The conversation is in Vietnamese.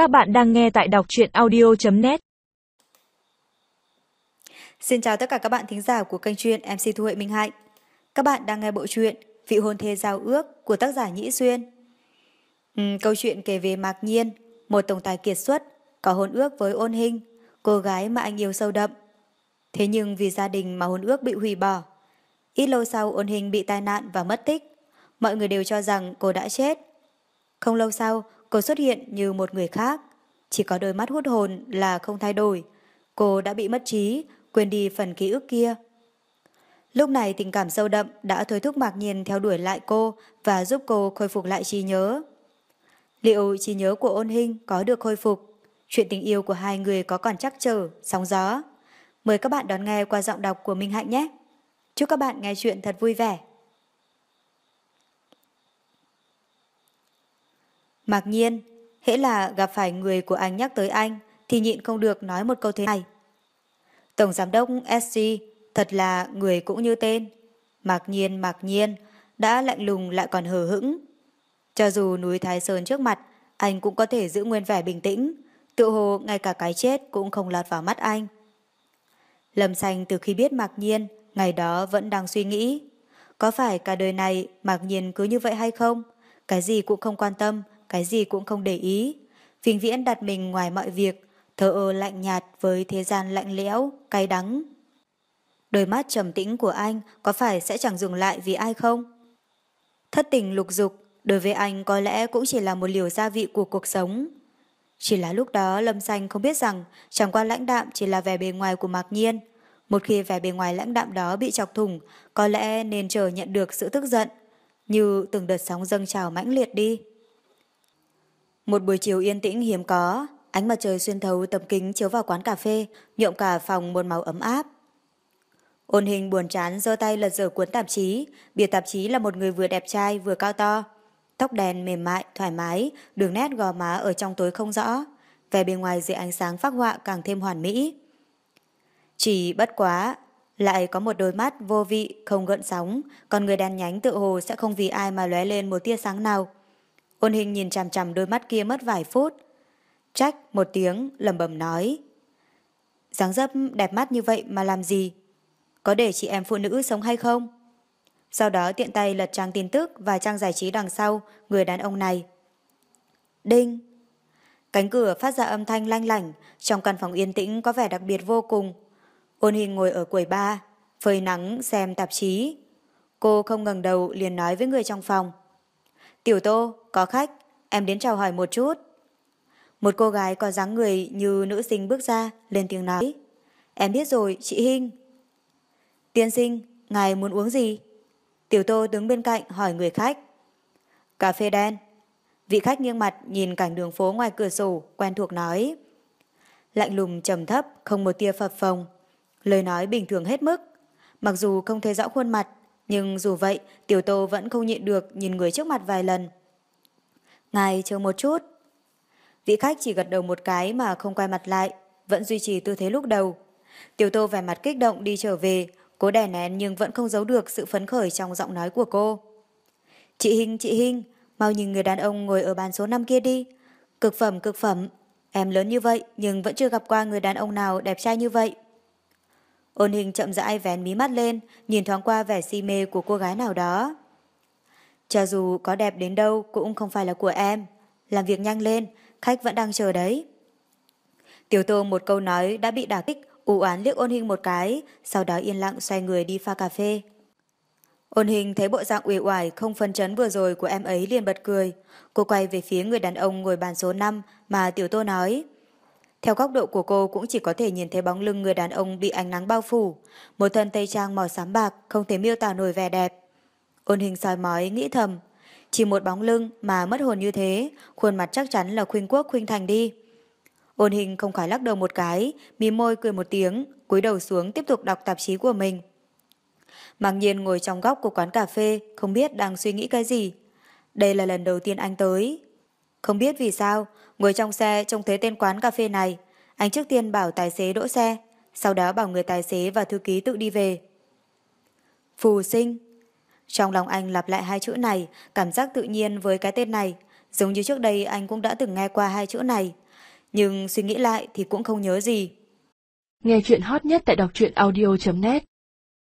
Các bạn đang nghe tại đọc truyện audio.net Xin chào tất cả các bạn thính giả của kênh truyện MC Thu Huệ Minh Hạnh. Các bạn đang nghe bộ truyện Vị hôn thê giao ước của tác giả Nhĩ Xuyên. ừ, câu chuyện kể về Mạc Nhiên, một tổng tài kiệt xuất, có hôn ước với ôn hình, cô gái mà anh yêu sâu đậm. Thế nhưng vì gia đình mà hôn ước bị hủy bỏ. Ít lâu sau ôn hình bị tai nạn và mất tích. Mọi người đều cho rằng cô đã chết. Không lâu sau, cô xuất hiện như một người khác. Chỉ có đôi mắt hút hồn là không thay đổi. Cô đã bị mất trí, quên đi phần ký ức kia. Lúc này tình cảm sâu đậm đã thôi thúc Mạc Nhiên theo đuổi lại cô và giúp cô khôi phục lại trí nhớ. Liệu trí nhớ của ôn hình có được khôi phục? Chuyện tình yêu của hai người có còn chắc trở, sóng gió? Mời các bạn đón nghe qua giọng đọc của Minh Hạnh nhé. Chúc các bạn nghe chuyện thật vui vẻ. Mạc nhiên, hễ là gặp phải người của anh nhắc tới anh thì nhịn không được nói một câu thế này. Tổng giám đốc SG thật là người cũng như tên. Mạc nhiên mạc nhiên, đã lạnh lùng lại còn hờ hững. Cho dù núi Thái Sơn trước mặt, anh cũng có thể giữ nguyên vẻ bình tĩnh, tự hồ ngay cả cái chết cũng không lọt vào mắt anh. Lâm Xanh từ khi biết Mạc Nhiên, ngày đó vẫn đang suy nghĩ. Có phải cả đời này Mạc Nhiên cứ như vậy hay không? Cái gì cũng không quan tâm, cái gì cũng không để ý. Vĩnh Viễn đặt mình ngoài mọi việc, thờ ơ lạnh nhạt với thế gian lạnh lẽo, cay đắng. Đôi mắt trầm tĩnh của anh có phải sẽ chẳng dừng lại vì ai không? Thất tình lục dục, đối với anh có lẽ cũng chỉ là một liều gia vị của cuộc sống. Chỉ là lúc đó Lâm Xanh không biết rằng chẳng qua lãnh đạm chỉ là vẻ bề ngoài của Mạc Nhiên. Một khi vẻ bề ngoài lãnh đạm đó bị chọc thủng, có lẽ nên chờ nhận được sự tức giận, như từng đợt sóng dâng trào mãnh liệt đi. Một buổi chiều yên tĩnh hiếm có, ánh mặt trời xuyên thấu tấm kính chiếu vào quán cà phê, nhuộm cả phòng một màu ấm áp. Ôn hình buồn chán giơ tay lật dở cuốn tạp chí, bìa tạp chí là một người vừa đẹp trai vừa cao to. Tóc đèn mềm mại, thoải mái, đường nét gò má ở trong tối không rõ, vẻ bề ngoài dưới ánh sáng phác họa càng thêm hoàn mỹ. Chỉ bất quá, lại có một đôi mắt vô vị, không gợn sóng, còn người đàn nhánh tự hồ sẽ không vì ai mà lóe lên một tia sáng nào. Ôn hình nhìn chằm chằm đôi mắt kia mất vài phút. Trách một tiếng, lầm bầm nói. dáng dấp đẹp mắt như vậy mà làm gì? Có để chị em phụ nữ sống hay không? Sau đó tiện tay lật trang tin tức và trang giải trí đằng sau người đàn ông này. Đinh! Cánh cửa phát ra âm thanh lanh lảnh, trong căn phòng yên tĩnh có vẻ đặc biệt vô cùng. Ôn hình ngồi ở quầy ba, phơi nắng xem tạp chí. Cô không ngẩng đầu liền nói với người trong phòng. Tiểu Tô, có khách, em đến chào hỏi một chút. Một cô gái có dáng người như nữ sinh bước ra, lên tiếng nói. Em biết rồi, chị Hinh. Tiên sinh, ngài muốn uống gì? Tiểu Tô đứng bên cạnh hỏi người khách. Cà phê đen. Vị khách nghiêng mặt nhìn cảnh đường phố ngoài cửa sổ, quen thuộc nói. Lạnh lùng trầm thấp, không một tia phập phồng. Lời nói bình thường hết mức. Mặc dù không thấy rõ khuôn mặt, nhưng dù vậy, Tiểu Tô vẫn không nhịn được nhìn người trước mặt vài lần. Ngài chờ một chút. Vị khách chỉ gật đầu một cái mà không quay mặt lại, vẫn duy trì tư thế lúc đầu. Tiểu Tô vẻ mặt kích động đi trở về, cố đè nén nhưng vẫn không giấu được sự phấn khởi trong giọng nói của cô. Chị Hinh, chị Hinh, mau nhìn người đàn ông ngồi ở bàn số 5 kia đi. Cực phẩm, cực phẩm. Em lớn như vậy nhưng vẫn chưa gặp qua người đàn ông nào đẹp trai như vậy. Ôn hình chậm rãi vén mí mắt lên, nhìn thoáng qua vẻ si mê của cô gái nào đó. Cho dù có đẹp đến đâu cũng không phải là của em. Làm việc nhanh lên, khách vẫn đang chờ đấy. Tiểu tô một câu nói đã bị đả kích, u oán liếc ôn hình một cái, sau đó yên lặng xoay người đi pha cà phê. Ôn hình thấy bộ dạng uể oải không phân chấn vừa rồi của em ấy liền bật cười. Cô quay về phía người đàn ông ngồi bàn số 5 mà tiểu tô nói. Theo góc độ của cô cũng chỉ có thể nhìn thấy bóng lưng người đàn ông bị ánh nắng bao phủ. Một thân tây trang màu xám bạc không thể miêu tả nổi vẻ đẹp. Ôn hình soi mói nghĩ thầm. Chỉ một bóng lưng mà mất hồn như thế, khuôn mặt chắc chắn là khuynh quốc khuynh thành đi. Ôn hình không khỏi lắc đầu một cái, mí môi cười một tiếng, cúi đầu xuống tiếp tục đọc tạp chí của mình. Mặc nhiên ngồi trong góc của quán cà phê, không biết đang suy nghĩ cái gì. Đây là lần đầu tiên anh tới. Không biết vì sao, ngồi trong xe trông thấy tên quán cà phê này, anh trước tiên bảo tài xế đỗ xe, sau đó bảo người tài xế và thư ký tự đi về. Phù sinh. Trong lòng anh lặp lại hai chữ này, cảm giác tự nhiên với cái tên này, giống như trước đây anh cũng đã từng nghe qua hai chữ này, nhưng suy nghĩ lại thì cũng không nhớ gì. Nghe chuyện hot nhất tại đọc truyện audio.net